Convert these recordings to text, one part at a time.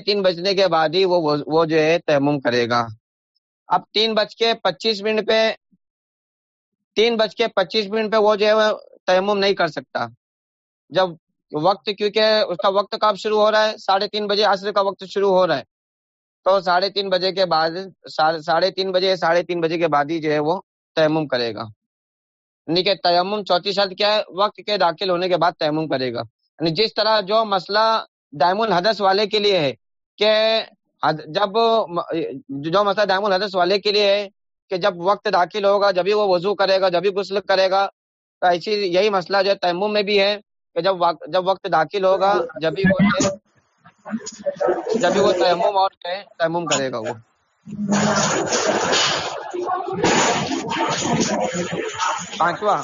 تین بجنے کے بعد ہی وہ وہ جو ہے تیمم کرے گا۔ اب تین بج کے پچیس منٹ پہ، تین بج کے پچیس منٹ پہ وہ جو ہے تیمم نہیں کر سکتا۔ جب وقت، کیونکہ اس کا وقت کب شروع ہو رہا ہے؟ ساڑھے تین بجے عصر کا وقت شروع ہو رہا ہے۔ تو ساڑھے تین بجے کے بعد ساڑھے تین بجے، ساڑھے تین بجے کے بعد ہی جو ہے وہ تیمم کرے گا۔ یعنی کہ تیمم چوتھی شرط کیا ہے؟ وقت کے داخل ہونے کے بعد تیمم کرے گا۔ یعنی جس طرح جو مسئلہ دائم الحدث والے کے لیے ہے کہ جب جو مسئلہ دائم الحدث والے کے لیے ہے کہ جب وقت داخل ہوگا، جبھی وہ وضو کرے گا، جبھی غسل کرے گا، تو ایسی یہی مسئلہ جو ہے تیمم میں بھی ہے کہ جب وقت جب وقت داخل ہوگا، جبھی وہ جبھی وہ تیمم اور تیمم کرے گا وہ۔ پانچواں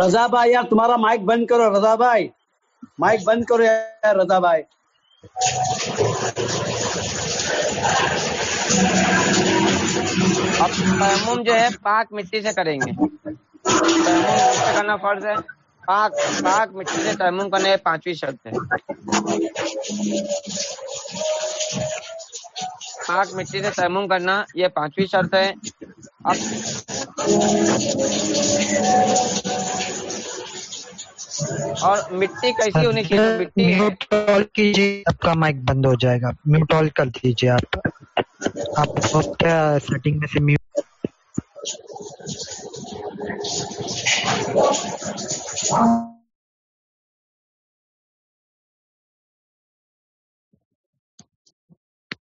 رضا بھائی یار تمہارا مائک بند کرو، رضا بھائی۔ مائک بند کرو یار، رضا بھائی۔ اب تیمم جو ہے پاک مٹی سے کریں گے۔ تیمم کرنا فرض ہے۔ پاک پاک مٹی سے تیمم کرنے پانچویں شرط ہے۔ پاک مٹی سے تیمم کرنا یہ پانچویں شرط ہے۔ اب اور مٹی کیسی ہونی چاہیے؟ مٹی کیجیے آپ کا مائک بند ہو جائے گا۔ میوٹ آل کر دیجیے آپ۔ آپ کیا سیٹنگ میں سے میوٹ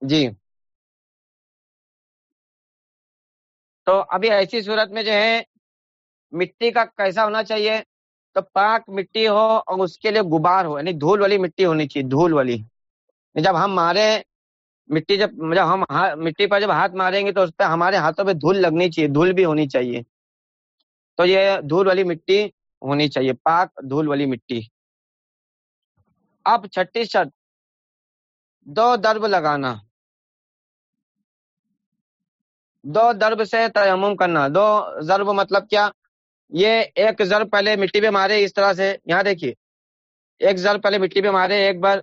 جی۔ تو ابھی ایسی صورت میں جو ہے مٹی کا کیسا ہونا چاہیے؟ تو پاک مٹی ہو اور اس کے لیے غبار ہو یعنی دھول والی مٹی ہونی چاہیے، دھول والی۔ یعنی جب ہم مارے مٹی جب جب ہم مٹی پر جب ہاتھ ماریں گے تو اس پہ ہمارے ہاتھوں پہ دھول لگنی چاہیے، دھول بھی ہونی چاہیے۔ تو یہ دھول والی مٹی ہونی چاہیے، پاک دھول والی مٹی۔ اب چھٹی شرط، دو درب لگانا۔ دو درب سے تیمم کرنا۔ دو ضرب مطلب کیا؟ یہ ایک ضرب پہلے مٹی پہ مارے اس طرح سے، یہاں دیکھیے، ایک ضرب پہلے مٹی پہ مارے ایک بار،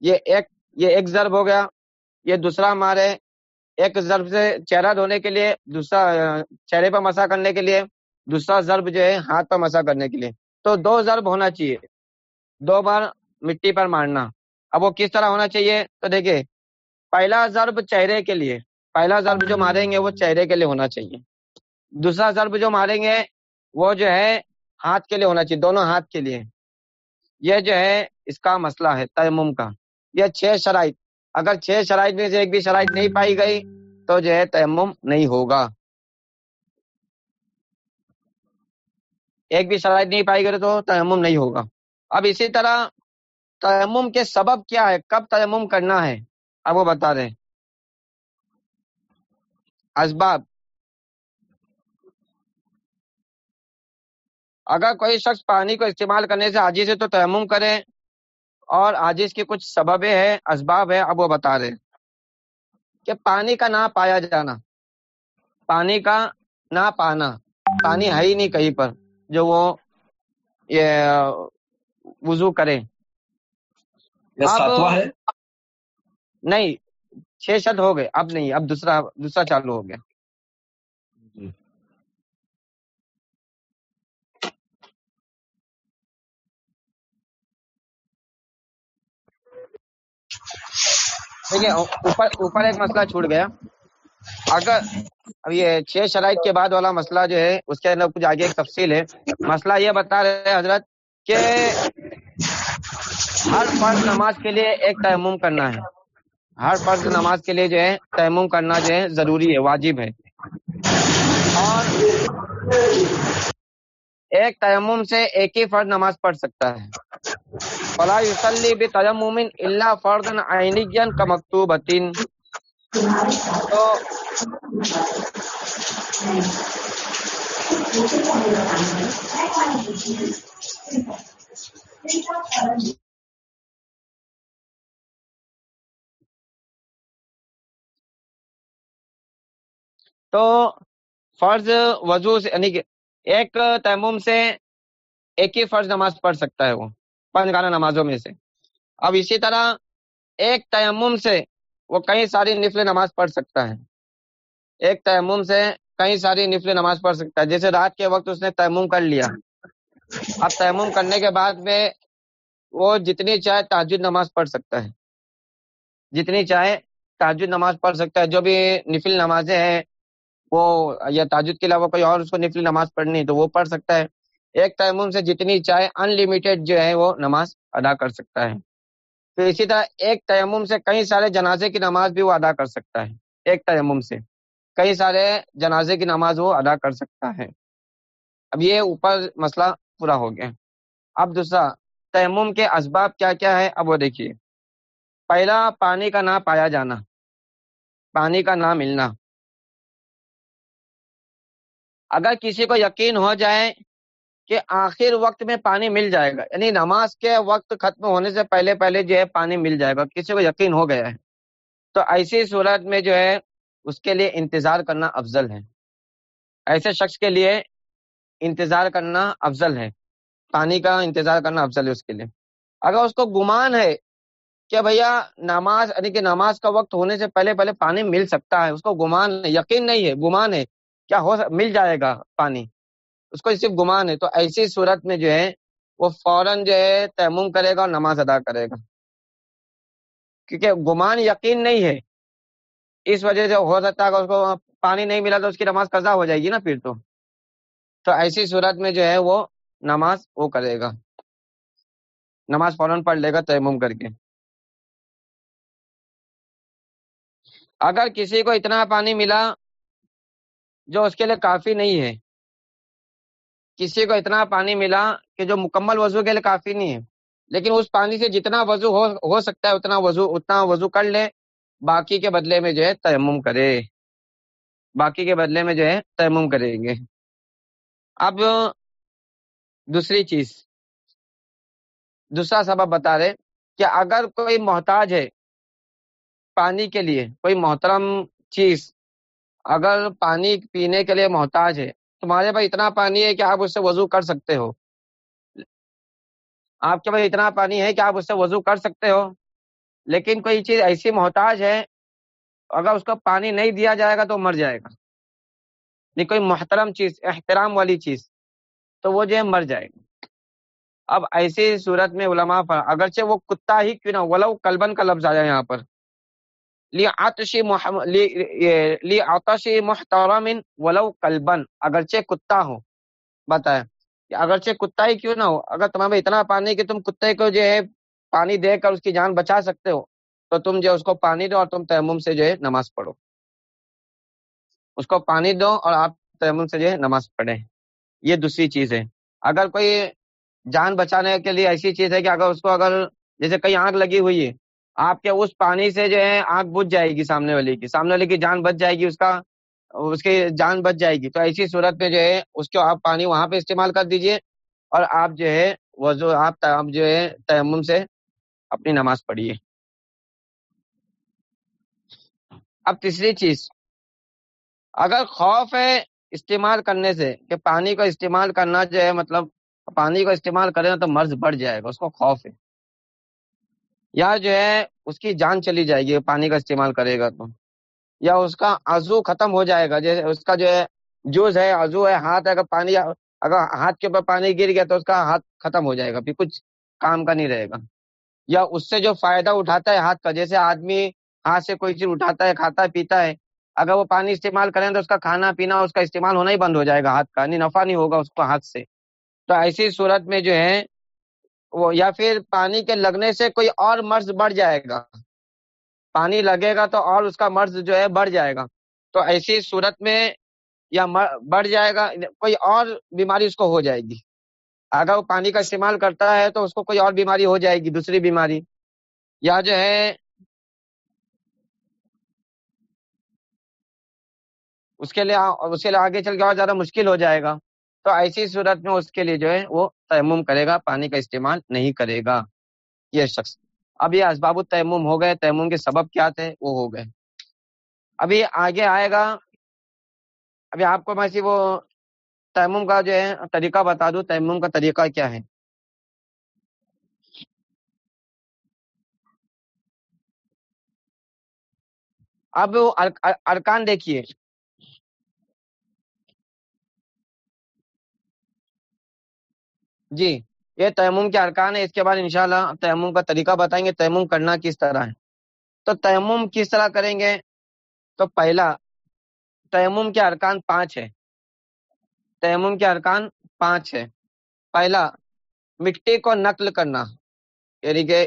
یہ ایک یہ ایک ضرب ہو گیا، یہ دوسرا مارے ایک ضرب سے چہرہ دھونے کے لیے، دوسرا چہرے پہ مسا کرنے کے لیے، دوسرا ضرب جو ہے ہاتھ پہ مسا کرنے کے لیے۔ تو دو ضرب ہونا چاہیے، دو بار مٹی پر مارنا۔ اب وہ کس طرح ہونا چاہیے؟ تو دیکھیے، پہلا ضرب چہرے کے لیے، پہلا ضرب جو ماریں گے وہ چہرے کے لیے ہونا چاہیے۔ دوسرا ضرب جو ماریں گے وہ جو ہے ہاتھ کے لیے ہونا چاہیے، دونوں ہاتھ کے لیے۔ یہ جو ہے اس کا مسئلہ ہے، تیمم کا۔ یہ چھ شرائط۔ اگر چھ شرائط میں سے ایک بھی شرائط نہیں پائی گئی تو جو ہے تیمم نہیں ہوگا۔ ایک بھی شرائط نہیں پائی گئی تو تیمم نہیں ہوگا۔ اب اسی طرح تیمم کے سبب کیا ہے؟ کب تیمم کرنا ہے؟ اب وہ بتا دیں۔ اسباب۔ اگر کوئی شخص پانی کو استعمال کرنے سے عاجز ہے تو تیمم کرے اور عاجز کی کچھ سبب ہے اسباب ہے اب وہ بتا دیں۔ کہ پانی کا نہ پایا جانا۔ پانی کا نہ پانا۔ پانی ہے ہی نہیں کہیں پر جو وہ یہ وضو کرے۔ نہیں چھ شد ہو گئے۔ اب نہیں اب دوسرا دوسرا چالو ہو گیا۔ دیکھیے اوپر اوپر ایک مسئلہ چھوٹ گیا۔ اگر اب یہ چھ شرائط کے بعد والا مسئلہ جو ہے، اس کے اندر کچھ آگے ایک تفصیل ہے۔ مسئلہ یہ بتا رہے حضرت کہ ہر فرض نماز کے لیے ایک تیمم کرنا ہے۔ ہر فرض نماز کے لیے جو ہے، تیمم کرنا جو ہے ضروری ہے، واجب ہے۔ اور ایک تیمم سے ایک ہی فرض نماز پڑھ سکتا ہے۔ فلا يصلي بتيمم الا فرضا عينيا كمكتوبه تو فرض وضو سے یعنی ایک تیمم سے ایک ہی فرض نماز پڑھ سکتا ہے وہ۔ پانچ گانا نمازوں میں سے۔ اب اسی طرح ایک تیمم سے وہ کئی ساری نفل نماز پڑھ سکتا ہے۔ ایک تیمم سے کئی ساری نفل نماز پڑھ سکتا ہے۔ جیسے رات کے وقت اس نے تیمم کر لیا۔ اب تیمم کرنے کے بعد میں وہ جتنی چاہے تاجد نماز پڑھ سکتا ہے۔ جتنی چاہے تاجد نماز پڑھ سکتا ہے۔ جو بھی نفل نمازیں ہیں وہ یا تاجد کے علاوہ کوئی اور اس کو نفل نماز پڑھنی تو وہ پڑھ سکتا ہے۔ ایک تیمم سے جتنی چاہے ان لمیٹیڈ جو ہے وہ نماز ادا کر سکتا ہے۔ تو اسی طرح ایک تیمم سے کئی سارے جنازے کی نماز بھی وہ ادا کر سکتا ہے۔ ایک تیمم سے کئی سارے جنازے کی نماز وہ ادا کر سکتا ہے۔ اب یہ اوپر مسئلہ پورا ہو گیا۔ اب دوسرا، تیمم کے اسباب کیا کیا ہے؟ اب وہ دیکھیے۔ پہلا، پانی کا نہ پایا جانا۔ پانی کا نہ ملنا۔ اگر کسی کو یقین ہو جائے کہ آخر وقت میں پانی مل جائے گا۔ یعنی نماز کے وقت ختم ہونے سے پہلے پہلے جو ہے پانی مل جائے گا۔ کسی کو یقین ہو گیا ہے۔ تو ایسی صورت میں جو ہے اس کے لیے انتظار کرنا افضل ہے۔ ایسے شخص کے لیے انتظار کرنا افضل ہے۔ پانی کا انتظار کرنا افضل ہے اس کے لیے۔ اگر اس کو گمان ہے کہ بھیا نماز یعنی کہ نماز کا وقت ہونے سے پہلے پہلے پانی مل سکتا ہے، اس کو گمان یقین نہیں ہے، گمان ہے، کیا ہو مل جائے گا پانی۔ اس کو صرف گمان ہے۔ تو ایسی صورت میں جو ہے، وہ فوراً جو ہے تیمم کرے گا اور نماز ادا کرے گا۔ کیونکہ گمان یقین نہیں ہے۔ اس وجہ سے ہو سکتا ہے اس کو پانی نہیں ملا تو اس کی نماز قضا ہو جائے گی نا پھر تو۔ تو ایسی صورت میں جو ہے وہ نماز وہ کرے گا۔ نماز فوراً پڑھ لے گا تیمم کر کے۔ اگر کسی کو اتنا پانی ملا جو اس کے لیے کافی نہیں ہے کسی کو اتنا پانی ملا کہ جو مکمل وضو کے لیے کافی نہیں ہے۔ لیکن اس پانی سے جتنا وضو ہو ہو سکتا ہے، اتنا وضو اتنا وضو کر لے۔ باقی کے بدلے میں جو ہے تیمم کرے۔ باقی کے بدلے میں جو ہے تیمم کریں گے۔ اب دوسری چیز۔ دوسرا سبب بتا رہے کہ اگر کوئی محتاج ہے پانی کے لیے، کوئی محترم چیز، اگر پانی پینے کے لیے محتاج ہے تمہارے پاس اتنا پانی ہے کہ آپ اس سے وضو کر سکتے ہو۔ آپ کے پاس اتنا پانی ہے کہ آپ اس سے وضو کر سکتے ہو۔ لیکن کوئی چیز ایسی محتاج ہے، اگر اس کو پانی نہیں دیا جائے گا تو مر جائے گا۔ نہیں کوئی محترم چیز، احترام والی چیز، تو وہ جو ہے مر جائے گا۔ اب ایسی صورت میں علماء پر اگرچہ وہ کتا ہی کیوں نہ ولو کلبن کا لفظ آیا یہاں پر۔ لی محترم ولو کلبن اگرچہ کتا ہو۔ بتائے اگرچہ کتا ہی کیوں نہ ہو؟ اگر تمہیں اتنا پانی کہ تم کتے کو جو ہے پانی دے کر اس کی جان بچا سکتے ہو، تو تم جو اس کو پانی دو اور تم تیمم سے جو ہے نماز پڑھو۔ اس کو پانی دو اور آپ تیمم سے جو ہے نماز پڑھیں۔ یہ دوسری چیز ہے۔ اگر کوئی جان بچانے کے لیے ایسی چیز ہے کہ اگر اس کو اگر جیسے کئی آنکھ لگی ہوئی ہے آپ کے اس پانی سے جو ہے آنکھ بجھ جائے گی سامنے والی کی، سامنے والی کی جان بچ جائے گی، اس کا، اس کی جان بچ جائے گی۔ تو ایسی صورت میں جو ہے اس کو آپ پانی وہاں پہ استعمال کر دیجیے اور آپ جو ہے وضو، آپ جو ہے تیمم سے اپنی نماز پڑھیے۔ اب تیسری چیز، اگر خوف ہے استعمال کرنے سے کہ پانی کو استعمال کرنا جو ہے مطلب پانی کو استعمال کرے تو مرض بڑھ جائے گا، اس کو خوف ہے۔ یا جو ہے اس کی جان چلی جائے گی، پانی کا استعمال کرے گا تو۔ یا اس کا عزو ختم ہو جائے گا، جیسے اس کا جو ہے جوز ہے عزو ہے، ہاتھ اگر پانی، اگر ہاتھ کے اوپر پانی گر گیا تو اس کا ہاتھ ختم ہو جائے گا، پھر کچھ کام کا نہیں رہے گا۔ یا اس سے جو فائدہ اٹھاتا ہے ہاتھ کا، جیسے آدمی ہاتھ سے کوئی چیز اٹھاتا ہے، کھاتا ہے، پیتا ہے، اگر وہ پانی استعمال کریں تو اس کا کھانا، پینا، اس کا استعمال ہونا ہی بند ہو جائے گا، ہاتھ کا نہیں نفع نہیں ہوگا اس کو ہاتھ سے۔ تو ایسی صورت میں جو ہے یا پھر پانی کے لگنے سے کوئی اور مرض بڑھ جائے گا۔ پانی لگے گا تو اور اس کا مرض جو ہے بڑھ جائے گا۔ تو ایسی صورت میں یا بڑھ جائے گا، کوئی اور بیماری اس کو ہو جائے گی۔ اگر وہ پانی کا استعمال کرتا ہے تو اس کو کوئی اور بیماری ہو جائے گی، دوسری بیماری۔ یا جو ہے اس کے لیے اس کے لیے آگے چل کے اور زیادہ مشکل ہو جائے گا۔ تو ایسی صورت میں اس کے لیے جو ہے وہ تیمم کرے گا، پانی کا استعمال نہیں کرے گا۔ یہ شخص۔ اب یہ اسباب التیمم ہو گئے۔ تیمم کے سبب کیا تھے؟ وہ ہو گئے۔ ابھی آگے آئے گا۔ ابھی آپ کو میں وہ تیمم کا جو ہے طریقہ بتا دوں۔ تیمم کا طریقہ کیا ہے؟ اب ارکان دیکھیے۔ جی یہ تیمم کے ارکان ہے اس کے بعد انشاءاللہ تیمم کا طریقہ بتائیں گے، تیمم کرنا کس طرح ہے۔ تو تیمم کس طرح کریں گے؟ تو پہلا، تیمم کے ارکان پانچ ہے تیمم کے ارکان پانچ ہے پہلا، مٹی کو نقل کرنا۔ یعنی کہ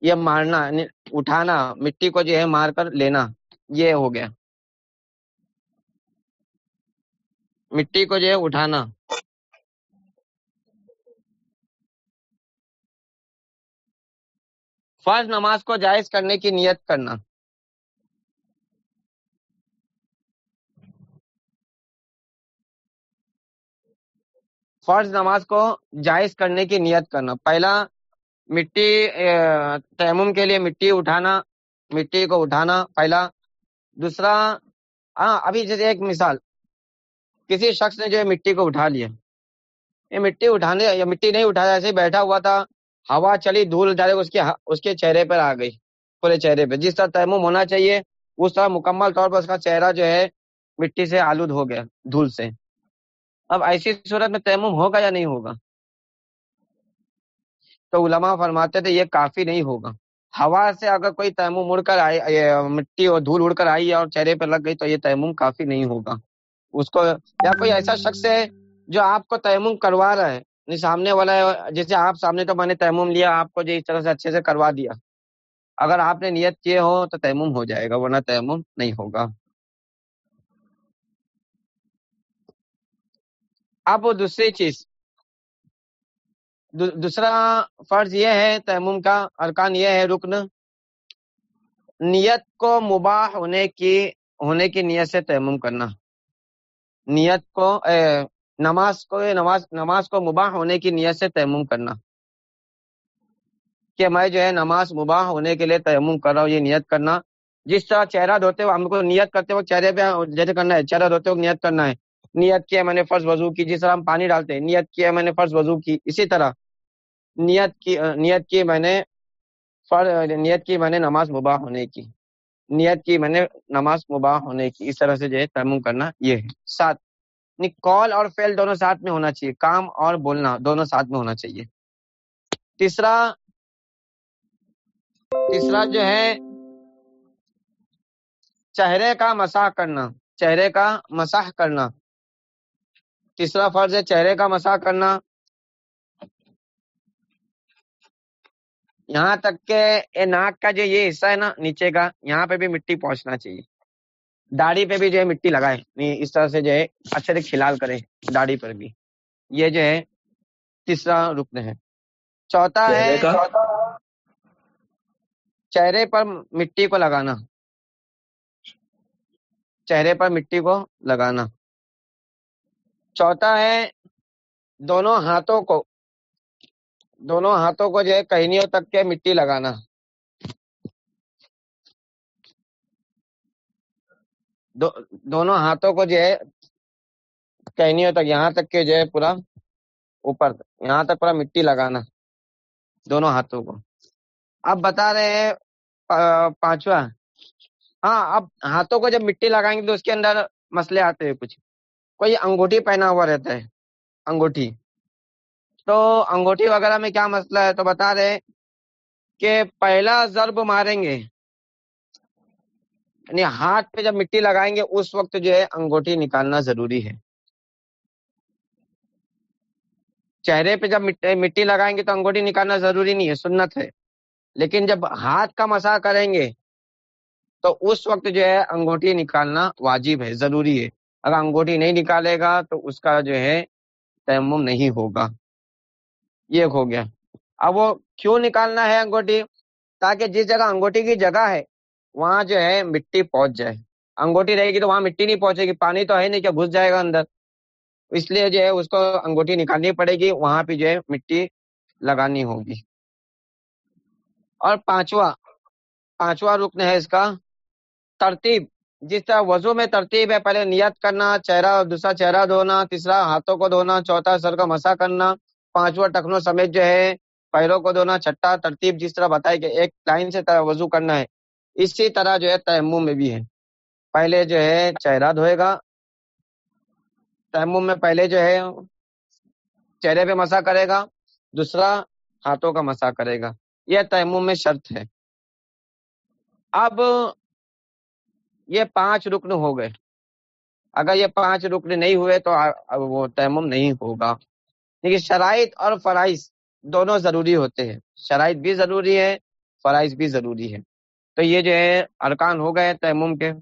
یہ مارنا یعنی اٹھانا، مٹی کو جو ہے مار کر لینا۔ یہ ہو گیا۔ مٹی کو جو ہے اٹھانا۔ فرض نماز کو جائز کرنے کی نیت کرنا۔ فرض نماز کو جائز کرنے کی نیت کرنا۔ پہلا مٹی تیمم کے لیے مٹی اٹھانا، مٹی کو اٹھانا پہلا۔ دوسرا ہاں ابھی جیسے ایک مثال، کسی شخص نے جو ہے مٹی کو اٹھا لیا۔ یہ مٹی اٹھانے یا مٹی نہیں اٹھایا، ایسے بیٹھا ہوا تھا۔ ہوا چلی دھول ڈالے اس کے اس کے چہرے پر آ گئی پورے چہرے پہ۔ جس طرح تیمم ہونا چاہیے، اس طرح مکمل طور پر اس کا چہرہ جو ہے، مٹی سے آلود ہو گیا، دھول سے۔ اب ایسی صورت میں تیمم ہوگا یا نہیں ہوگا؟ تو علماء فرماتے تھے، یہ کافی نہیں ہوگا۔ ہوا سے اگر کوئی تیمم اڑ کر آئی مٹی اور دھول اڑ کر آئی اور چہرے پہ لگ گئی، تو یہ تیمم کافی نہیں ہوگا۔ اس کو، یا کوئی ایسا شخص ہے جو آپ کو تیمم کروا رہا ہے نہیں، سامنے والا جیسے آپ سامنے تو میں نے تیمم لیا، آپ کو جو اس طرح سے اچھے سے کروا دیا۔ اگر آپ نے نیت کیے ہو تو تیمم ہو جائے گا، ورنہ تیمم نہیں ہوگا۔ اب دوسری چیز۔ دوسرا فرض یہ ہے، تیمم کا ارکان یہ ہے، رکن۔ نیت کو مباح ہونے کی ہونے کی نیت سے تیمم کرنا۔ نیت کو نماز کو، نماز نماز کو مباح ہونے کی نیت سے تیمم کرنا۔ کہ میں جو ہے نماز مباح ہونے کے لیے تیمم کر رہا ہوں، یہ نیت کرنا۔ جس طرح چہرہ دھوتے ہوئے ہم کو نیت کرتے وقت چہرے پہ جیسے کرنا ہے، چہرہ دھوتے وقت نیت کرنا ہے۔ نیت کیا میں نے فرض وضو کی، جس طرح ہم پانی ڈالتے ہیں، نیت کیا میں نے فرض وضو کی، اسی طرح۔ نیت کی نیت کی میں نے فر نیت کی میں نے نماز مباح ہونے کی۔ نیت کی میں نے نماز مباح ہونے کی، اس طرح سے جو ہے تیمم کرنا یہ ہے۔ ساتھ۔ یعنی کال اور فعل دونوں ساتھ میں ہونا چاہیے، کام اور بولنا دونوں ساتھ میں ہونا چاہیے۔ تیسرا تیسرا جو ہے، چہرے کا مساح کرنا، چہرے کا مساح کرنا۔ تیسرا فرض ہے، چہرے کا مساح کرنا۔ یہاں تک کہ ناک کا جو یہ حصہ ہے نا، نیچے کا، یہاں پہ بھی مٹی پہنچنا چاہیے۔ داڑھی پہ بھی جو ہے مٹی لگائے۔ نہیں اس طرح سے جو ہے اچھے سے کھلال کرے داڑھی پر بھی۔ یہ جو ہے تیسرا رکن ہے۔ چوتھا ہے چہرے پر مٹی کو لگانا۔ چہرے پر مٹی کو لگانا۔ چوتھا ہے دونوں ہاتھوں کو دونوں ہاتھوں کو جو ہے کہنیوں تک کے مٹی لگانا۔ دو, دونوں ہاتھوں کو جو ہے کہنیوں تک یہاں تک کے جو ہے پورا اوپر یہاں تک پورا مٹی لگانا دونوں ہاتھوں کو۔ اب بتا رہے ہیں پانچواں۔ ہاں اب ہاتھوں کو جب مٹی لگائیں گے تو اس کے اندر مسئلے آتے ہیں کچھ۔ کوئی انگوٹھی پہنا ہوا رہتا ہے انگوٹھی۔ تو انگوٹھی وغیرہ میں کیا مسئلہ ہے؟ تو بتا رہے کہ پہلا ضرب ماریں گے۔ یعنی ہاتھ پہ جب مٹی لگائیں گے، اس وقت جو ہے انگوٹھی نکالنا ضروری ہے۔ چہرے پہ جب مٹی لگائیں گے تو انگوٹھی نکالنا ضروری نہیں ہے، سنت ہے۔ لیکن جب ہاتھ کا مسا کریں گے تو اس وقت جو ہے انگوٹھی نکالنا واجب ہے، ضروری ہے۔ اگر انگوٹھی نہیں نکالے گا تو اس کا جو ہے تیمم نہیں ہوگا۔ یہ ہو گیا۔ اب وہ کیوں نکالنا ہے انگوٹھی؟ تاکہ جس جگہ انگوٹھی کی جگہ ہے وہاں جو ہے مٹی پہنچ جائے۔ انگوٹھی رہے گی تو وہاں مٹی نہیں پہنچے گی، پانی تو ہے نہیں، کیا گھس جائے گا اندر؟ اس لیے جو ہے اس کو انگوٹھی نکالنی پڑے گی، وہاں پہ جو ہے مٹی لگانی ہوگی۔ اور پانچواں پانچواں رکن ہے اس کا ترتیب۔ جس طرح وضو میں ترتیب ہے، پہلے نیت کرنا، چہرہ، دوسرا چہرہ دھونا، تیسرا ہاتھوں کو دھونا، چوتھا سر کا مسا کرنا، پانچواں ٹخنوں سمیت جو ہے پیروں کو دھونا، چھٹا ترتیب۔ جس طرح بتائی کہ ایک لائن سے وضو کرنا ہے۔ اسی طرح جو ہے تیمم میں بھی ہے۔ پہلے جو ہے چہرہ دھوئے گا۔ تیمم میں پہلے جو ہے چہرے پہ مسا کرے گا۔ دوسرا ہاتھوں کا مسا کرے گا۔ یہ تیمم میں شرط ہے۔ اب یہ پانچ رکن ہو گئے۔ اگر یہ پانچ رکن نہیں ہوئے تو وہ تیمم نہیں ہوگا۔ لیکن شرائط اور فرائض دونوں ضروری ہوتے ہیں۔ شرائط بھی ضروری ہے فرائض بھی ضروری ہے تو یہ جو ہے ارکان ہو گئے تیمم کے۔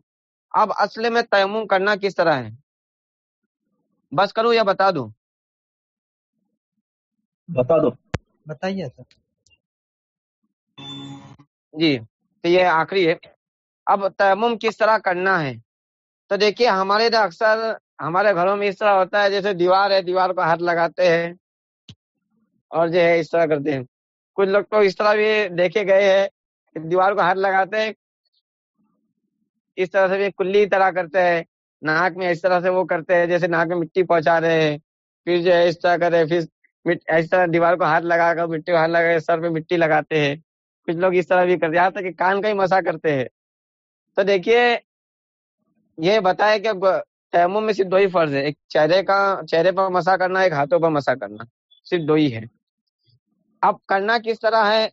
اب اصل میں تیمم کرنا کس طرح ہے؟ بس کروں یا بتا دوں بتا دو۔ بتائیے۔ سر جی تو یہ آخری ہے۔ اب تیمم کس طرح کرنا ہے؟ تو دیکھیے ہمارے تو اکثر ہمارے گھروں میں اس طرح ہوتا ہے جیسے دیوار ہے دیوار کو ہاتھ لگاتے ہیں اور جو ہے اس طرح کرتے ہیں۔ کچھ لوگ تو اس طرح بھی دیکھے گئے ہیں۔ دیوار کو ہاتھ لگاتے ہیں۔ اس طرح سے بھی کلی طرح کرتے ہیں۔ ناک میں اس طرح سے وہ کرتے ہیں جیسے ناک میں مٹی پہنچا رہے ہیں۔ پھر جو ہے اس طرح کرتے پھر اس طرح دیوار کو ہاتھ لگا کر مٹی کو ہاتھ لگا سر پہ مٹی لگاتے ہیں۔ کچھ لوگ اس طرح بھی کرتے یہاں تک کہ کان کا ہی مسا کرتے ہیں۔ تو دیکھیے، یہ بتائے کہ تیمم میں صرف دو ہی فرض ہے ایک چہرے کا چہرے پر مسا کرنا، ایک ہاتھوں پر مسا کرنا۔ صرف دو ہی ہے اب کرنا کس طرح ہے؟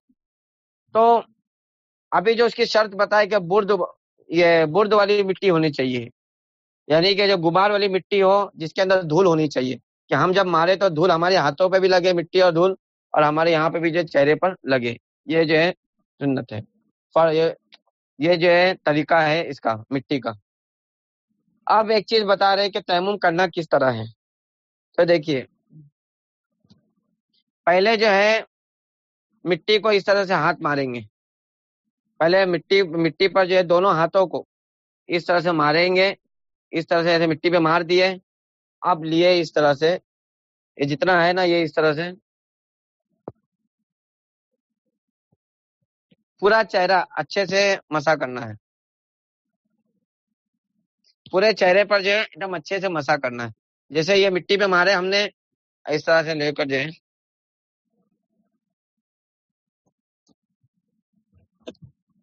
تو ابھی جو اس کی شرط بتائے کہ برد یہ برد والی مٹی ہونی چاہیے۔ یعنی کہ جو غبار والی مٹی ہو، جس کے اندر دھول ہونی چاہیے۔ کہ ہم جب مارے تو دھول ہمارے ہاتھوں پہ بھی لگے، مٹی اور دھول، اور ہمارے یہاں پہ بھی جو چہرے پر لگے۔ یہ جو ہے سنت ہے۔ یہ جو ہے طریقہ ہے اس کا، مٹی کا۔ اب ایک چیز بتا رہے کہ تیمم کرنا کس طرح ہے۔ تو دیکھیے، پہلے جو ہے مٹی کو اس طرح سے ہاتھ ماریں گے۔ پہلے مٹی مٹی پر جو ہے دونوں ہاتھوں کو اس طرح سے ماریں گے، اس طرح سے ایسے مٹی پہ مار دیے۔ اب لیے اس طرح سے۔ یہ جتنا ہے نا، یہ اس طرح سے۔ پورا چہرہ اچھے سے مسا کرنا ہے۔ پورے چہرے پر جو ہے، ایک دم اچھے سے مسا کرنا ہے۔ جیسے یہ مٹی پہ مارے ہم نے، اس طرح سے لے کر جو ہے۔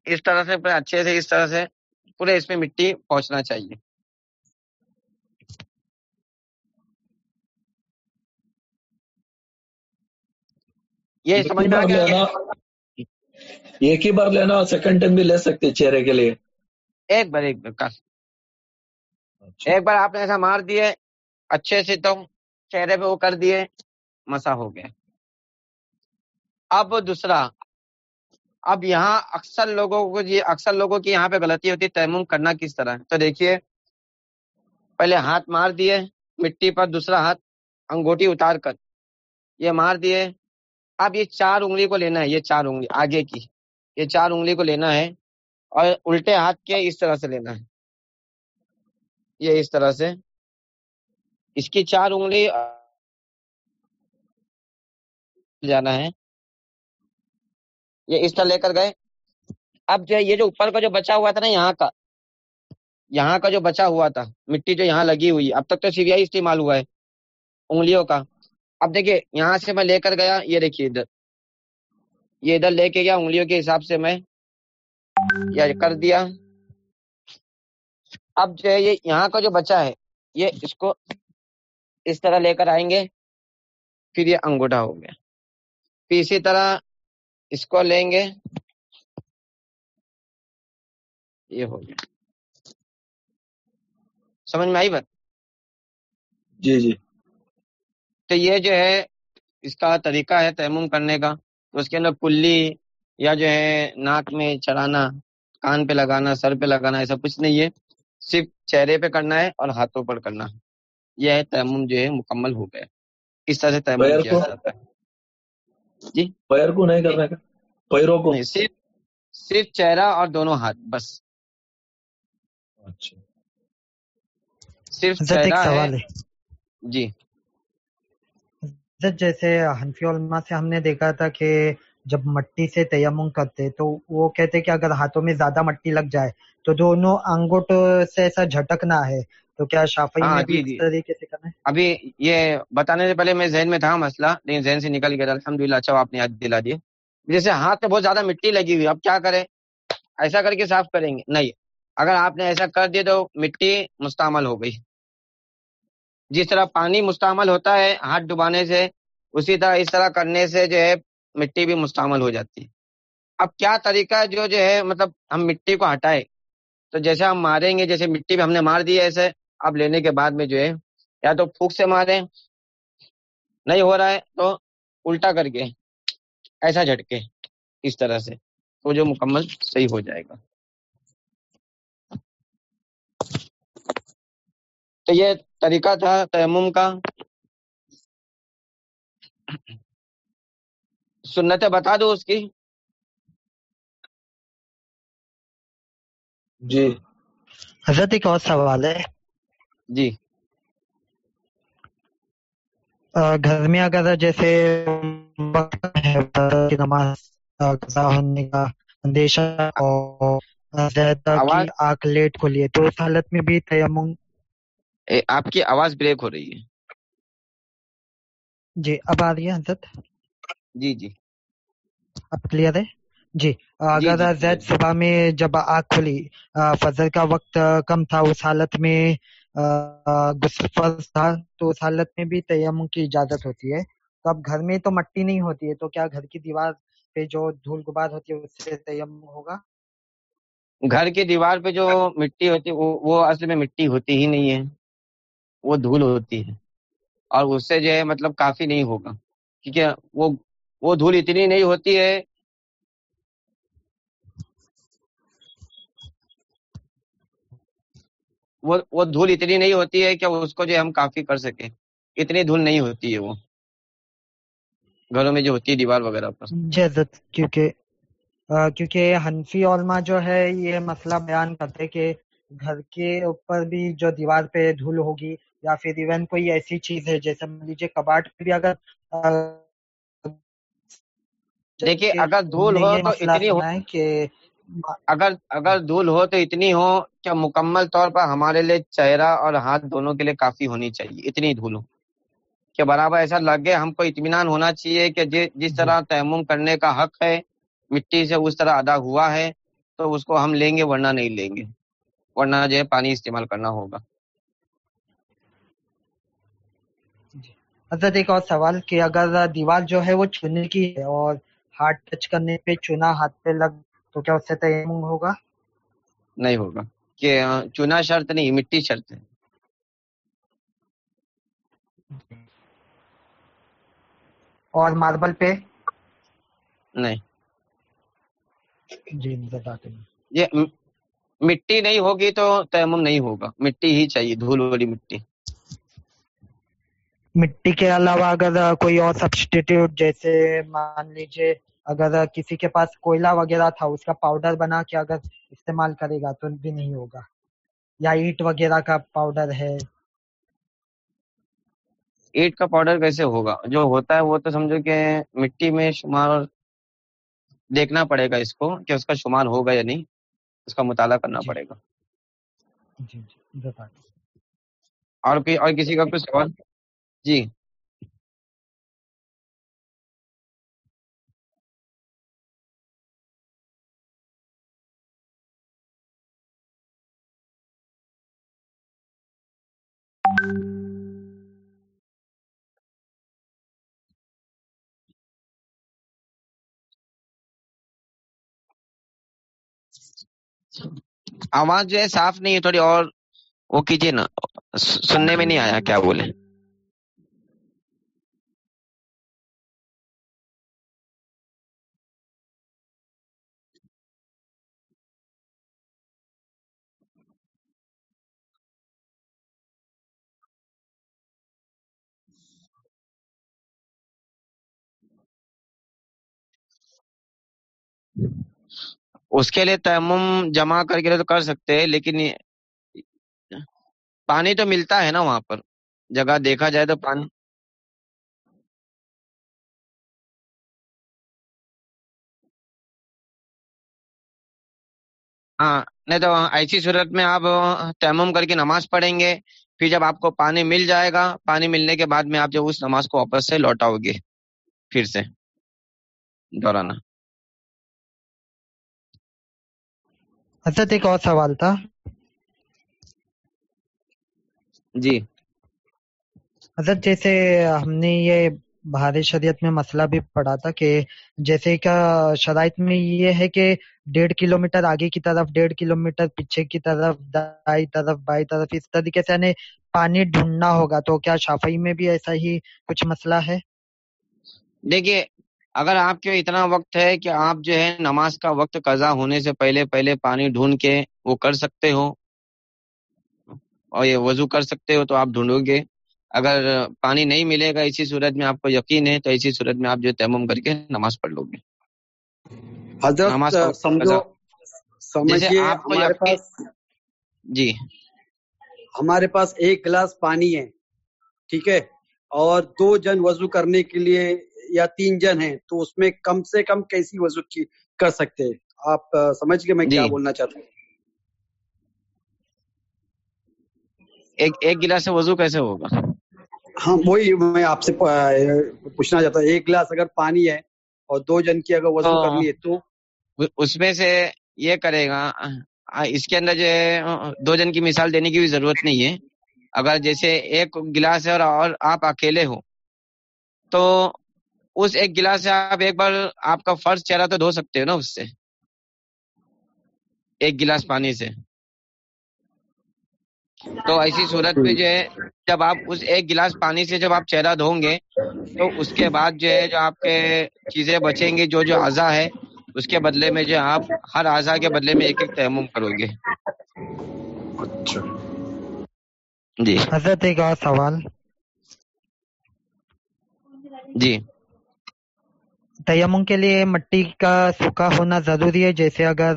اس طرح سے اچھے سے اس طرح سے پورے اس میں مٹی پہنچنا چاہیے۔ یہ سمجھ میں ایک ہی بار لینا سیکنڈ ٹائم بھی لے سکتے چہرے کے لیے۔ ایک بار ایک بار اچھا۔ ایک بار آپ نے ایسا مار دیے اچھے سے تو چہرے پہ وہ کر دیے مسا ہو گیا۔ اب دوسرا۔ اب یہاں اکثر لوگوں کو جی اکثر لوگوں کی یہاں پہ غلطی ہوتی ہے، تیمم کرنا کس طرح؟ تو دیکھیے، پہلے ہاتھ مار دیے، مٹی پر دوسرا ہاتھ انگوٹی اتار کر، یہ مار دیے۔ اب یہ چار انگلی کو لینا ہے، یہ چار انگلی آگے کی، یہ چار انگلی کو لینا ہے اور الٹے ہاتھ کے اس طرح سے لینا ہے۔ یہ اس طرح سے۔ اس کی چار انگلی جانا ہے۔ یہ اس طرح لے کر گئے۔ اب جو یہ جو اوپر کا جو بچا ہوا تھا نا یہاں کا یہاں کا جو بچا ہوا تھا، مٹی جو یہاں لگی ہوئی، اب تک تو سی بی آئی استعمال ہوا ہے انگلیوں کا۔ اب دیکھیے، یہاں سے میں لے کر گیا، یہ دیکھیے ادھر۔ یہ ادھر لے کے گیا، انگلیوں کے حساب سے میں یا کر دیا۔ اب جو ہے یہ یہاں کا جو بچا ہے، یہ اس کو اس طرح لے کر آئیں گے، پھر یہ انگوٹھا ہو گیا۔ پھر اسی طرح اس کو لیں گے۔ یہ ہو گیا۔ سمجھ میں آئی بات؟ جی جی۔ تو یہ جو ہے اس کا طریقہ ہے تیمم کرنے کا۔ اس کے اندر کلی یا جو ہے ناک میں چڑھانا کان پہ لگانا سر پہ لگانا ایسا کچھ نہیں ہے۔ صرف چہرے پہ کرنا ہے اور ہاتھوں پر کرنا۔ ہے یہ ہے تیمم جو ہے مکمل ہو گیا۔ اس طرح سے تیمم کیا جاتا ہے۔ جی پیر کو نہیں کرنے کا پیروں کو؟ صرف صرف چہرہ اور دونوں ہاتھ بس۔ اچھا۔ صرف چہرہ ہے۔ جی۔ جیسے حنفی علماء سے ہم نے دیکھا تھا کہ جب مٹی سے تیمم کرتے تو وہ کہتے کہ اگر ہاتھوں میں زیادہ مٹی لگ جائے تو دونوں انگوٹ سے ایسا جھٹکنا ہے۔ تو کیا شافی ہاں جی جی۔ طریقے سے کرنا ہے؟ ابھی یہ بتانے سے پہلے میں ذہن میں تھا مسئلہ لیکن ذہن سے نکل گیا الحمد للہ اچھا آپ نے یاد دلا دیے جیسے ہاتھ میں بہت زیادہ مٹی لگی ہوئی اب کیا کرے ایسا کر کے صاف کریں گے۔ نہیں اگر آپ نے ایسا کر دیا تو مٹی مستعمل ہو گئی۔ جس طرح پانی مستعمل ہوتا ہے ہاتھ ڈبانے سے اسی طرح اس طرح کرنے سے جو ہے مٹی بھی مستعمل ہو جاتی ہے۔ اب کیا طریقہ ہے جو جو ہے مطلب ہم مٹی کو ہٹائے؟ تو جیسے ہم ماریں گے جیسے مٹی بھی ہم نے مار دی ایسے اب لینے کے بعد میں جو ہے، یا تو پھوک سے ماریں، نہیں ہو رہا ہے تو الٹا کر کے ایسا جھٹکے اس طرح سے، تو جو مکمل صحیح ہو جائے گا۔ تو یہ طریقہ تھا تیمم کا۔ سنتیں بتا دو اس کی۔ جی۔ حضرت ایک اور سوال ہے۔ جی۔ گھر میں اگر جیسے وقت ہے کی نماز قضا ہونے کا اندیشہ اور زیادہ کی آنکھ لیٹ کھلی ہے تو اس حالت میں بھی تیمم۔ آپ کی آواز بریک ہو رہی ہے۔ جی اب آ رہی ہے حضرت؟ جی جی۔ اب کلیئر ہے؟ جی اگر زید صبح میں جب آنکھ کھلی فجر کا وقت کم تھا اس حالت میں تو اس حالت میں بھی تیمم کی اجازت ہوتی ہے۔ تو اب گھر میں تو مٹی نہیں ہوتی ہے، تو کیا گھر کی دیوار پہ جو دھول غبار ہوتی ہے، اس سے تیمم ہوگا؟ گھر کی دیوار پہ جو مٹی ہوتی ہے وہ اصل میں مٹی ہوتی ہی نہیں ہے۔ وہ دھول ہوتی ہے۔ اور اس سے جو ہے مطلب کافی نہیں ہوگا۔ کیونکہ وہ وہ دھول اتنی نہیں ہوتی ہے وہ وہ دھول اتنی نہیں ہوتی ہے کہ اس کو جو ہم کافی کر سکیں۔ اتنی دھول نہیں ہوتی ہے وہ۔ گھروں میں جو ہوتی ہے دیوار وغیرہ پر۔ جزت کیونکہ کیونکہ حنفی علماء جو ہے یہ مسئلہ بیان کرتے کہ گھر کے اوپر بھی جو دیوار پہ دھول ہوگی یا پھر ایون کوئی ایسی چیز ہے جیسے مان لیجیے کباٹ بھی اگر دیکھیے اگر دھول ہو تو اتنی ہو کہ اگر اگر دھول ہو تو اتنی ہو کہ مکمل طور پر ہمارے لیے چہرہ اور ہاتھ دونوں کے لیے کافی ہونی چاہیے اتنی دھول ہو۔ کہ برابر ایسا لگے ہم کو اطمینان ہونا چاہیے کہ جس طرح تیمم کرنے کا حق ہے مٹی سے اس طرح ادا ہوا ہے تو اس کو ہم لیں گے ورنہ نہیں لیں گے۔ ورنہ جو ہے پانی استعمال کرنا ہوگا۔ حضرت ایک اور سوال کہ اگر دیوار جو ہے وہ چونے کی ہے اور ہاتھ ٹچ کرنے پہ چونا ہاتھ پہ لگ تو کیا اس سے تیمم ہوگا؟ نہیں ہوگا۔ کہ چونا شرط نہیں مٹی شرط ہے۔ اور ماربل پہ؟ نہیں۔ جی یہ مٹی نہیں ہوگی تو تیمم نہیں ہوگا۔ مٹی ہی چاہیے دھول والی مٹی۔ مٹی کے علاوہ اگر کوئی اور سبسٹیٹیوٹ جیسے مان لیجیے اگر کسی کے پاس کوئلہ وغیرہ تھا اس کا پاؤڈر بنا کے اگر استعمال کرے گا تو بھی نہیں ہوگا یا اینٹ وغیرہ کا پاؤڈر ہے اینٹ کا پاؤڈر کیسے ہوگا جو ہوتا ہے وہ تو سمجھو کہ مٹی میں شمار دیکھنا پڑے گا اس کو کہ اس کا شمار ہوگا یا نہیں اس کا مطالعہ کرنا جی. پڑے گا جی جی اور اور کسی کا کوئی سوال جی آواز جو ہے صاف نہیں ہے، تھوڑی اور وہ کیجیے نا، سننے میں نہیں آیا، کیا بولے؟ اس کے لیے تیمم جمع کر کے تو کر سکتے ہیں، لیکن پانی تو ملتا ہے نا وہاں پر۔ جگہ دیکھا جائے تو پانی۔ ہاں نہیں تو ایسی صورت میں آپ تیمم کر کے نماز پڑھیں گے، پھر جب آپ کو پانی مل جائے گا، پانی ملنے کے بعد میں آپ جب اس نماز کو واپس سے لوٹاؤ گے، پھر سے۔ دورانا۔ حضرت ایک اور سوال تھا۔ جی۔ حضرت جیسے ہم نے یہ بہار شریعت میں مسئلہ بھی پڑھا تھا کہ جیسے کا شرائط میں یہ ہے کہ ڈیڑھ کلو میٹر آگے کی طرف ڈیڑھ کلو میٹر پیچھے کی طرف دائیں طرف بائیں طرف اس طریقے سے یعنی پانی ڈھونڈنا ہوگا تو کیا شافعی میں بھی ایسا ہی کچھ مسئلہ ہے؟ دیکھیے اگر آپ کے اتنا وقت ہے کہ آپ جو ہے نماز کا وقت قضا ہونے سے پہلے پہلے پانی ڈھونڈ کے وہ کر سکتے ہو اور یہ وضو کر سکتے ہو تو آپ ڈھونڈو گے۔ اگر پانی نہیں ملے گا اسی صورت میں آپ کو یقین ہے تو اسی صورت میں آپ جو تیمم کر کے نماز پڑھ لو گے۔ حضرت نماز سمجھو سمجھیے جیسے آپ کو پاس جی۔ ہمارے پاس ایک گلاس پانی ہے ٹھیک ہے اور دو جن وضو کرنے کے لیے یا تین جن ہیں تو اس میں کم سے کم کیسی وضو کی کر سکتے آپ سمجھ گئے میں کیا جی۔ بولنا چاہتا ہوں؟ ایک ایک گلاس سے وضو کیسے ہوگا؟ ہاں وہی میں آپ سے پوچھنا چاہتا ہوں۔ ایک گلاس اگر پانی ہے اور دو جن کی اگر وضو ہاں۔ کرنی ہے تو؟ اس میں سے یہ کرے گا اس کے اندر جو ہے دو جن کی مثال دینے کی بھی ضرورت نہیں ہے۔ اگر جیسے ایک گلاس ہے اور آپ اکیلے ہو تو اس ایک گلاس سے آپ ایک بار آپ کا فرض چہرہ تو دھو سکتے ہو نا اس سے۔ ایک گلاس پانی سے۔ تو ایسی صورت میں جو ہے جب آپ اس ایک گلاس پانی سے جب آپ چہرہ دھویں گے تو اس کے بعد جو ہے جو آپ کے چیزیں بچیں گی جو جو اعضا ہے اس کے بدلے میں جو آپ ہر اعضا کے بدلے میں ایک ایک تیمم کرو گے۔ اچھا۔ جی۔ حضرت ایک اور سوال۔ جی۔ تیمم کے لیے مٹی کا سوکھا ہونا ضروری ہے، جیسے اگر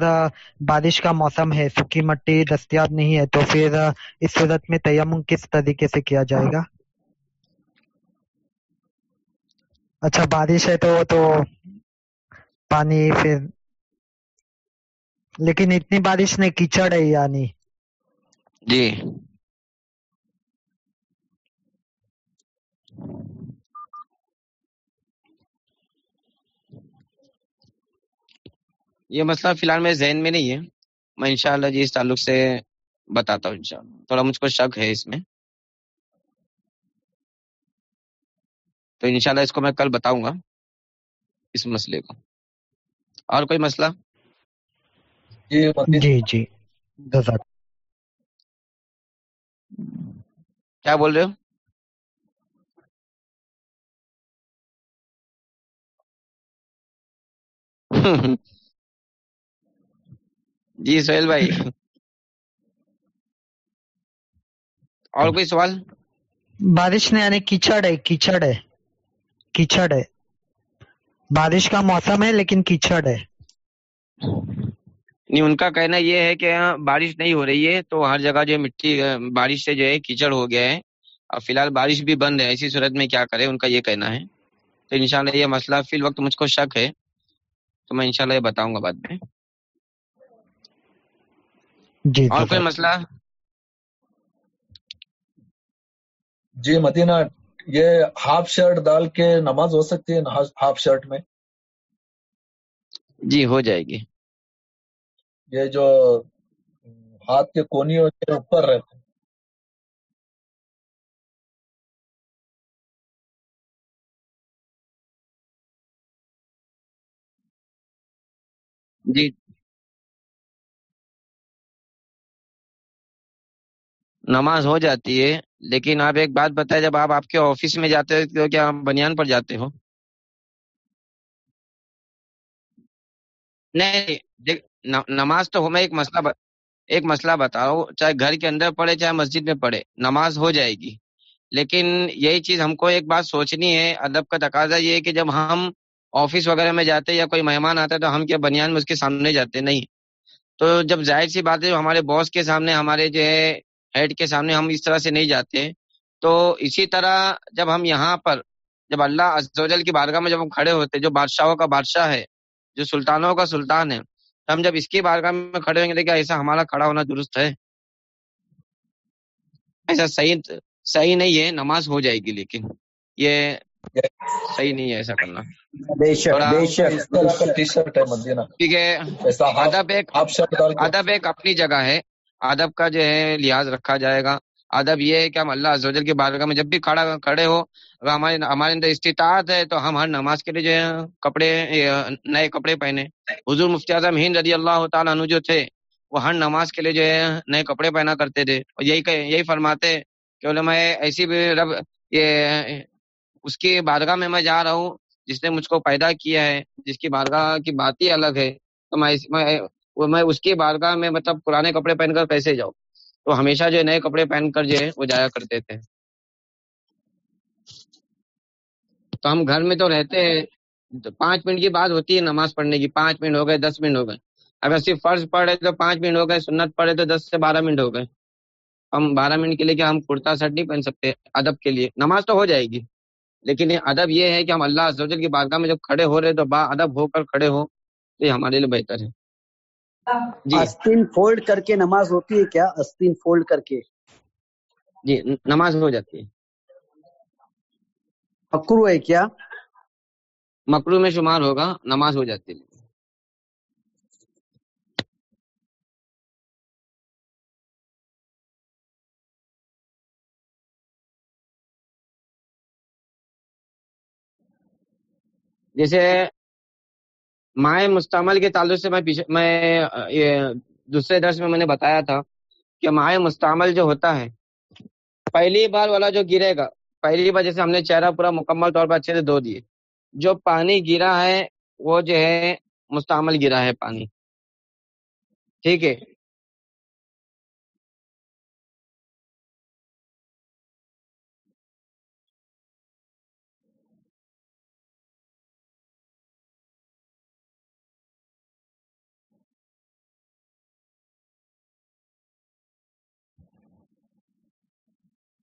بارش کا موسم ہے، سوکھی مٹی دستیاب نہیں ہے، تو پھر اس صورت میں تیمم کس طریقے سے کیا جائے گا؟ اچھا بارش ہے تو تو پانی پھر، لیکن اتنی بارش نہیں، کیچڑ ہے یعنی۔ جی۔ یہ مسئلہ فی الحال میرے ذہن میں نہیں ہے۔ میں انشاءاللہ جی اس تعلق سے بتاتا ہوں انشاءاللہ۔ تھوڑا مجھ کو شک ہے اس میں۔ تو انشاءاللہ اس کو میں کل بتاؤں گا۔ اس مسئلے کو۔ اور کوئی مسئلہ؟ جی جی جی۔ کیا بول رہے ہو؟ جی سہیل بھائی اور کوئی سوال بارش نہیں یعنی کیچڑ ہے کیچڑ ہے کیچڑ ہے۔ بارش کا موسم ہے لیکن کیچڑ ہے۔ نہیں ان کا کہنا یہ ہے کہ بارش نہیں ہو رہی ہے تو ہر جگہ جو مٹی بارش سے جو ہے کیچڑ ہو گیا ہے۔ اور فی الحال بارش بھی بند ہے ایسی صورت میں کیا کرے ان کا یہ کہنا ہے۔ تو انشاءاللہ یہ مسئلہ فی الوقت مجھ کو شک ہے تو میں انشاءاللہ یہ بتاؤں گا بعد میں۔ جی اور کوئی مسئلہ؟ جی مدینہ یہ ہاف شرٹ ڈال کے نماز ہو سکتی ہے ہاف شرٹ میں؟ جی ہو جائے گی۔ یہ جو ہاتھ کے کونی ہوتے ہیں اوپر رہتے ہیں۔ جی۔ نماز ہو جاتی ہے، لیکن آپ ایک بات بتائیں، جب آپ آپ کے آفس میں جاتے ہو تو کیا بنیان پر جاتے ہو؟ نہیں نماز تو میں ایک مسئلہ ایک مسئلہ بتاؤ چاہے گھر کے اندر پڑھے، چاہے مسجد میں پڑھے، نماز ہو جائے گی۔ لیکن یہی چیز ہم کو ایک بات سوچنی ہے، ادب کا تقاضا یہ ہے کہ جب ہم آفس وغیرہ میں جاتے یا کوئی مہمان آتا ہے تو ہم کیا بنیان میں اس کے سامنے جاتے نہیں۔ تو جب ظاہر سی بات ہے، جو ہمارے باس کے سامنے، ہمارے جو ہے ہیڈ کے سامنے ہم اس طرح سے نہیں جاتے تو اسی طرح جب ہم یہاں پر جب اللہ عز و جل کی بارگاہ میں جب ہم کھڑے ہوتے جو بادشاہوں کا بادشاہ ہے جو سلطانوں کا سلطان ہے تو ہم جب اس کی بارگاہ میں کھڑے ہوئیں گے تو کیا ایسا ہمارا کھڑا ہونا درست ہے۔ ایسا صحیح صحیح نہیں ہے نماز ہو جائے گی لیکن یہ صحیح نہیں ہے ایسا کرنا۔ بے شک ادب ایک ادب ایک اپنی جگہ ہے۔ ادب کا جو ہے لحاظ رکھا جائے گا۔ ادب یہ ہے کہ ہم اللہ عزوجل کی بارگاہ میں جب بھی کھڑا کھڑے ہو اگر ہمارے ہمارے اندر استطاعت ہے، تو ہم ہر نماز کے لیے جو ہے کپڑے نئے کپڑے پہنے حضور مفتی اعظم ہند رضی اللہ تعالیٰ عنہ جو تھے، وہ ہر نماز کے لیے جو ہے نئے کپڑے پہنا کرتے تھے۔ اور یہی یہی فرماتے کہ علماء ایسی بھی رب، یہ اس کی بارگاہ میں میں جا رہا ہوں، جس نے مجھ کو پیدا کیا ہے، جس کی بارگاہ کی بات ہی الگ ہے۔ تو میں میں اس کی بارگاہ میں مطلب پرانے کپڑے پہن کر کیسے جاؤں؟ تو ہمیشہ جو نئے کپڑے پہن کر جو ہے وہ جایا کرتے تھے۔ تو ہم گھر میں تو رہتے ہیں۔ پانچ منٹ کی بات ہوتی ہے نماز پڑھنے کی۔ پانچ منٹ ہو گئے، دس منٹ ہو گئے۔ اگر صرف فرض پڑھے تو پانچ منٹ ہو گئے، سنت پڑھے تو دس سے بارہ منٹ ہو گئے۔ ہم بارہ منٹ کے لیے کیا ہم کرتا سٹ نہیں پہن سکتے ادب کے لیے؟ نماز تو ہو جائے گی۔ لیکن ادب یہ ہے کہ ہم اللہ عزوجل کی بارگاہ میں جب کھڑے ہو رہے تو با ادب ہو کر کھڑے ہو تو یہ ہمارے لیے بہتر ہے۔ جی۔ استین فولڈ کر کے نماز ہوتی ہے کیا؟ استین فولڈ کر کے۔ جی نماز ہو جاتی ہے۔ مکرو ہے کیا؟ مکرو میں شمار ہوگا نماز ہو جاتی ہے۔ جیسے مائع مستعمل کے تعلق سے میں میں دوسرے درس میں میں نے بتایا تھا کہ مائع مستعمل جو ہوتا ہے، پہلی بار والا جو گرے گا، پہلی بار جیسے ہم نے چہرہ پورا مکمل طور پر اچھے سے دھو دیے، جو پانی گرا ہے، وہ جو ہے مستعمل گرا ہے پانی۔ ٹھیک ہے؟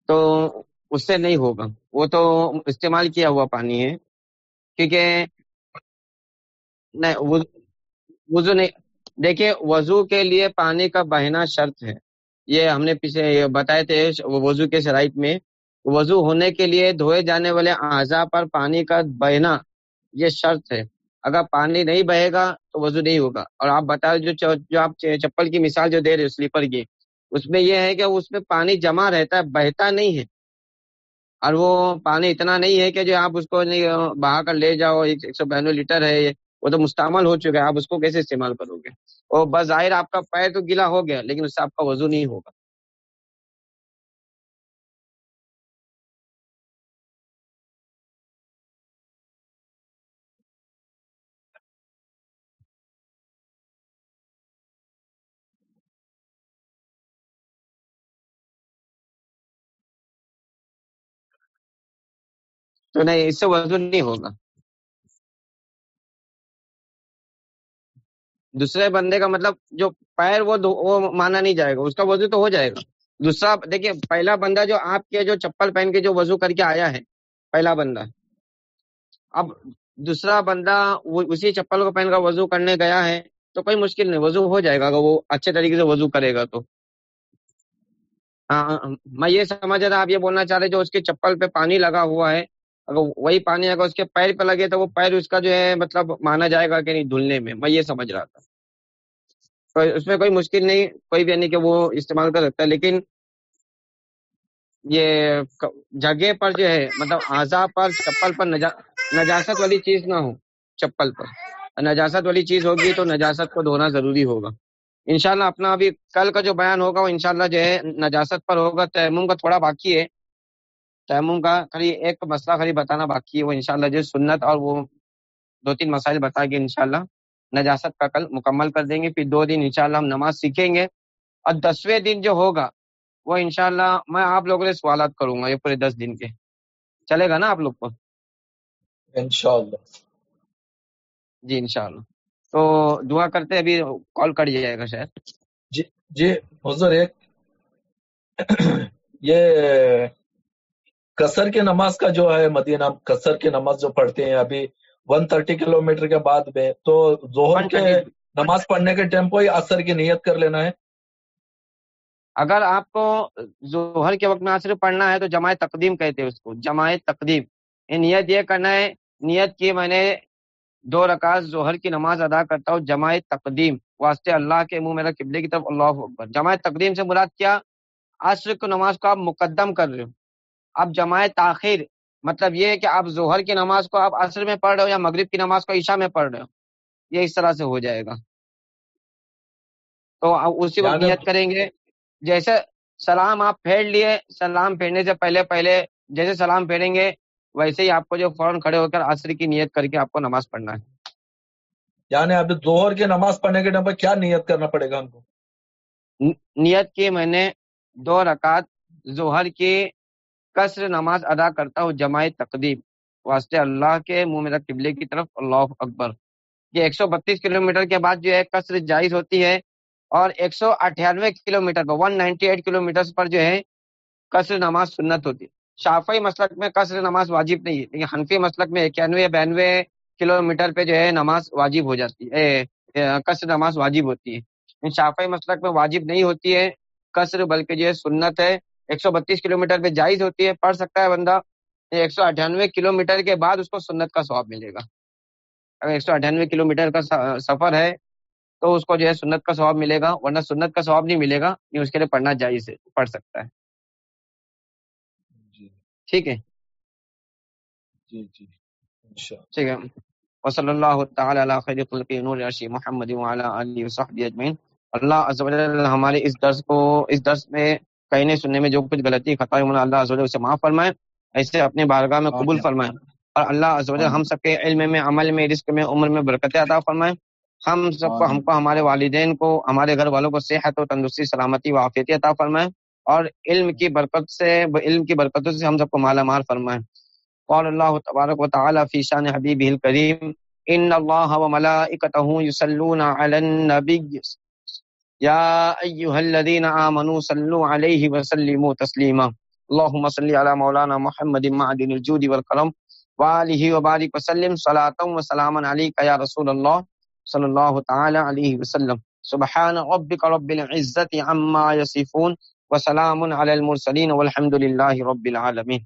تو اس سے نہیں ہوگا۔ وہ تو استعمال کیا ہوا پانی ہے۔ کیونکہ نہیں، وضو نہیں۔ دیکھیے، وضو کے لیے پانی کا بہنا شرط ہے۔ یہ ہم نے پیچھے بتائے تھے وضو کے شرائط میں۔ وضو ہونے کے لیے دھوئے جانے والے اعضا پر پانی کا بہنا یہ شرط ہے۔ اگر پانی نہیں بہے گا تو وضو نہیں ہوگا۔ اور آپ بتا جو جو آپ چپل کی مثال جو دے رہے سلیپر کی۔ اس میں یہ ہے کہ اس میں پانی جمع رہتا ہے، بہتا نہیں ہے۔ اور وہ پانی اتنا نہیں ہے کہ جو آپ اس کو بہا کر لے جاؤ، ایک سو بانوے لیٹر ہے وہ تو مستعمل ہو چکا ہے، آپ اس کو کیسے استعمال کرو گے؟ وہ بظاہر آپ کا پیر تو گلا ہو گیا، لیکن اس سے آپ کا وضو نہیں ہوگا۔ تو نہیں اس سے وضو نہیں ہوگا دوسرے بندے کا مطلب جو پیر وہ وہ مانا نہیں جائے گا اس کا وضو تو ہو جائے گا دوسرا دیکھیے پہلا بندہ جو آپ کے جو چپل پہن کے جو وضو کر کے آیا ہے پہلا بندہ اب دوسرا بندہ اسی چپل کو پہن کر وضو کرنے گیا ہے تو کوئی مشکل نہیں وضو ہو جائے گا اگر وہ اچھے طریقے سے وضو کرے گا تو ہاں میں یہ سمجھ رہا آپ یہ بولنا چاہ رہے جو اس کے چپل پہ پانی لگا ہوا ہے اگر وہی پانی اگر اس کے پیر پہ لگے تو وہ پیر اس کا جو ہے مطلب مانا جائے گا کہ نہیں دھلنے میں میں یہ سمجھ رہا تھا۔ اس میں کوئی مشکل نہیں، کوئی بھی نہیں کہ وہ استعمال کر سکتا ہے، لیکن یہ جگہ پر جو ہے مطلب اعضا پر چپل پر نجاست والی چیز نہ ہو، چپل پر۔ نجاست والی چیز ہوگی تو نجاست کو دھونا ضروری ہوگا۔ انشاءاللہ اپنا ابھی کل کا جو بیان ہوگا وہ انشاءاللہ جو ہے نجاست پر ہوگا، تیمم کا تھوڑا باقی ہے۔ تیمم کا خالی ایک مسئلہ خالی بتانا باقی ہے وہ انشاءاللہ جو سنت اور وہ دو تین مسائل بتا کے انشاءاللہ۔ نجاست کا کل مکمل کر دیں گے پھر دو دن انشاءاللہ ہم نماز سیکھیں گے۔ اور دسویں دن جو ہوگا وہ انشاءاللہ میں آپ لوگوں سے سوالات کروں گا یہ پورے دس دن کے۔ چلے گا نا آپ لوگ کو؟ انشاءاللہ۔ جی انشاءاللہ۔ تو دعا کرتے ابھی کال کٹ جائے گا شاید۔ جی جی حضور ایک یہ قصر کی نماز کا جو ہے مدینہ قصر کی نماز جو پڑھتے ہیں ابھی ون تھرٹی کلو میٹر کے بعد میں تو ظہر کے نماز پڑھنے کے ٹائم کو ہی اثر کی نیت کر لینا ہے۔ اگر آپ کو ظہر کے وقت میں عصر پڑھنا ہے تو جماعت تقدیم کہتے ہیں اس کو جماعت تقدیم۔ نیت یہ کرنا ہے نیت کی میں نے دو رکعت ظہر کی نماز ادا کرتا ہوں جماعت تقدیم۔ واسطے اللہ کے منہ میرا قبلے کی طرف اللہ اکبر۔ جماعت تقدیم سے مراد کیا؟ عصر کی نماز کو آپ مقدم کر رہے ہو۔ اب جماعت تاخیر مطلب یہ ہے کہ آپ ظہر کی نماز کو آپ عصر میں پڑھ رہے ہو یا مغرب کی نماز کو عشاء میں پڑھ رہے ہو یہ اس طرح سے ہو جائے گا۔ تو اسی وقت نیت کریں گے جیسے سلام آپ پھیڑ لیے سلام پھیرنے سے پہلے پہلے جیسے سلام پھیریں گے ویسے ہی آپ کو جو فوراً کھڑے ہو کر عصر کی نیت کر کے آپ کو نماز پڑھنا ہے۔ یعنی اب ظہر کی نماز پڑھنے کے ٹائم پر کیا نیت کرنا پڑے گا ہم کو؟ نیت کی میں نے دو رکعت ظہر کی قصر نماز ادا کرتا ہوں، جماعت تقدیم۔ واسطے اللہ کے منہ میرا قبلے کی طرف اللہ اکبر۔ یہ ایک سو بتیس کلو میٹر کے بعد جو ہے قصر جائز ہوتی ہے اور ایک سو اٹھانوے کلو میٹر پر one ninety eight kilometre پر جو ہے قصر نماز سنت ہوتی ہے۔ شافی مسلک میں قصر نماز واجب نہیں ہے، لیکن حنفی مسلک میں اکیانوے، بانوے کلو میٹر پہ جو ہے نماز واجب ہو جاتی ہے قصر نماز واجب ہوتی ہے۔ شافی مسلک میں واجب نہیں ہوتی ہے قصر بلکہ جو ہے سنت ہے۔ ایک سو بتیس کلو میٹر پہ جائز ہوتی ہے پڑھ سکتا ہے بندہ ایک سو اٹھانوے کلو میٹر کے بعد اس کو سنت کا ثواب ملے گا۔ اگر ایک سو اٹھانوے کلو میٹر کا سفر ہے تو اس کو جو ہے سنت کا ثواب ملے گا ورنہ سنت کا ثواب نہیں ملے گا یہ اس کے لیے پڑھنا جائز ہے پڑھ سکتا ہے۔ جی۔ ٹھیک ہے؟ جی جی۔ ٹھیک ہے۔ وصلی اللہ تعالی علی خیر خلق نور عرشی محمد وعلی آلہ وصحبہ اجمعین۔ اللہ عز و جل ہمارے اس درس کو اس درس میں کہنے سننے میں جو کچھ غلطی خطا ہے اللہ عز و جل اسے معاف فرمائے ایسے اپنے بارگاہ میں قبول فرمائے۔ اور اللہ عز و جل ہم سب کے علم میں عمل میں رزق میں عمر میں برکت عطا فرمائے۔ ہم سب کو ہم کو ہمارے والدین کو ہمارے گھر والوں کو صحت و تندرستی سلامتی و عافیتی عطا فرمائے۔ اور علم کی برکت سے علم کی برکتوں سے ہم سب کو مالا مال فرمائے۔ قال اللہ تبارک و تعالی فی شان حبیبہ الکریم ان اللہ و ملائکتہ یصلون علی النبی یا ایها الذین آمنوا صلوا علیہ وسلموا تسلیما اللهم صل علی مولانا محمد معدن الجود والکرم وآلہ وبارک وسلم صلاة و سلاما علیکہ یا رسول اللہ صلی اللہ تعالی علیہ وسلم. سبحان ربک رب العزت عما یصفون وسلام علی المرسلین والحمد للہ رب العالمین